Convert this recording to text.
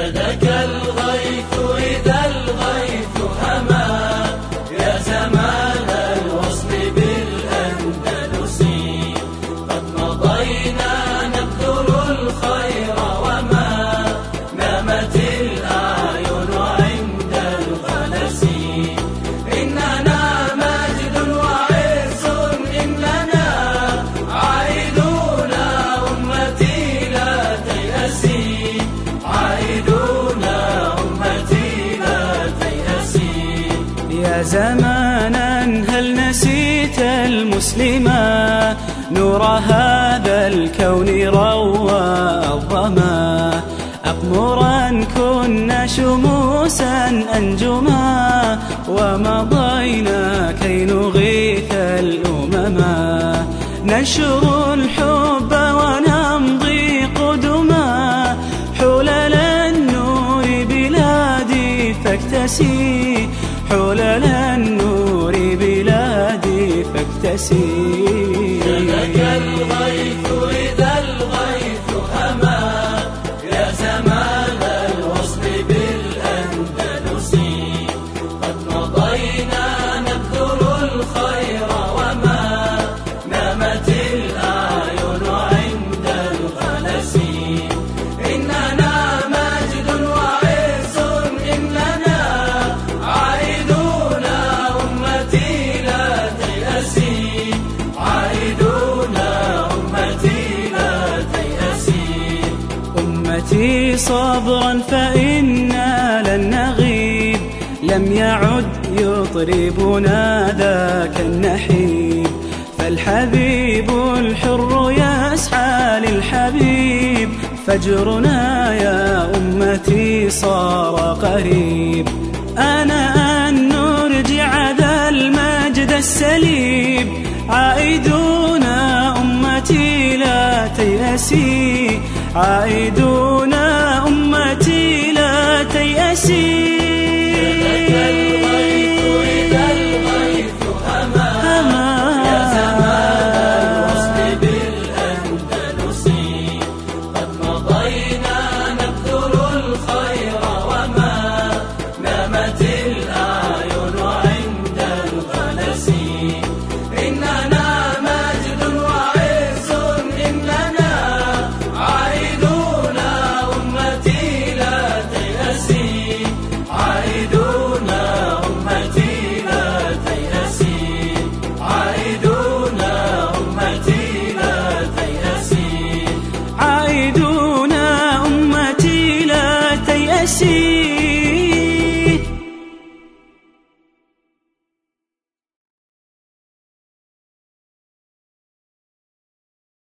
شدك الغيث إذا الغيث همام زمانا هل نسيت المسلما نور هذا الكون روى الظما. أقمرا كنا شموسا أنجما ومضينا كي نغيث الأمما نشر الحب ونمضي قدما. حلل النور بلادي فاكتسي. حلل النور بلادي فاكتسي. أمتي صبرا فإنا لن نغيب. لم يعد يطربنا ذاك النحيب. فالحبيب الحر يسعى للحبيب. فجرنا يا أمتي صار قريب. أنا أن نرجع ذا المجد السليب. عائدون أمتي لا تيأسي. عائدون 心。